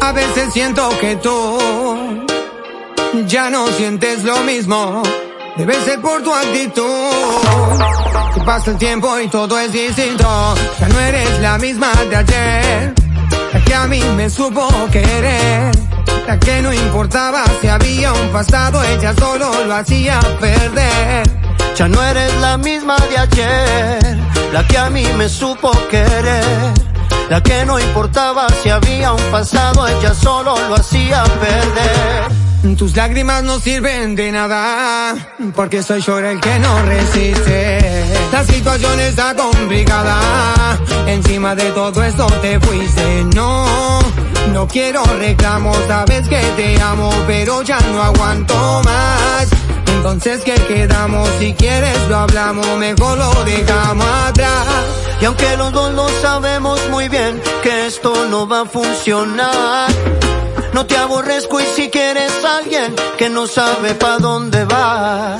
A veces siento que tú ya no sientes lo mismo. Debe ser por tu actitud. Que pasa el tiempo y todo es distinto. Ya no eres la misma de ayer. La que a mí me supo querer. La que no importaba si había un pasado, ella solo lo hacía perder. Ya no eres la misma de ayer. La que a mí me supo querer la que no importaba si había un pasado, ella solo lo hacía perder. Tus lágrimas no sirven de nada, porque soy yo el que no resiste. La situación está complicada, encima de todo esto te fuiste. No, no quiero reclamos, sabes que te amo, pero ya no aguanto más. Entonces, ¿qué quedamos? Si quieres lo hablamos, mejor lo dejamos atrás. Y aunque los dos lo sabemos muy bien que esto no va a funcionar, no te aborrezco y si quieres alguien que no sabe pa' dónde va,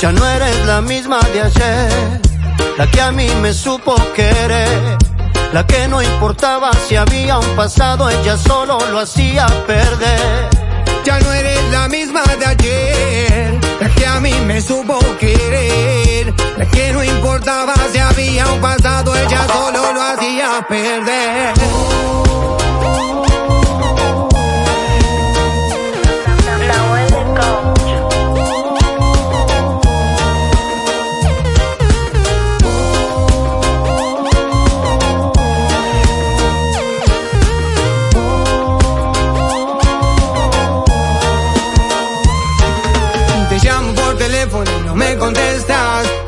ya no eres la misma de ayer, la que a mí me supo querer. La que no importaba si había un pasado, ella solo lo hacía perder. Ya no eres la misma de ayer, la que a mí me supo querer. La que no importaba si había un pasado, ella solo lo hacía perder.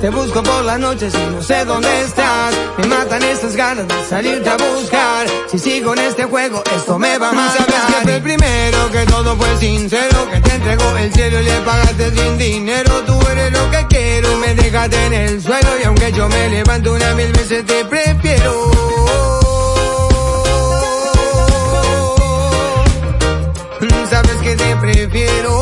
Te busco por las noches y no sé dónde estás. Me matan estas ganas de salirte a buscar. Si sigo en este juego, esto me va a matar. Sabes que fue el primero, que todo fue sincero. Que te entregó el cielo y le pagaste sin dinero. Tú eres lo que quiero, me dejaste en el suelo. Y aunque yo me levanto una mil veces, te prefiero. Sabes que te prefiero.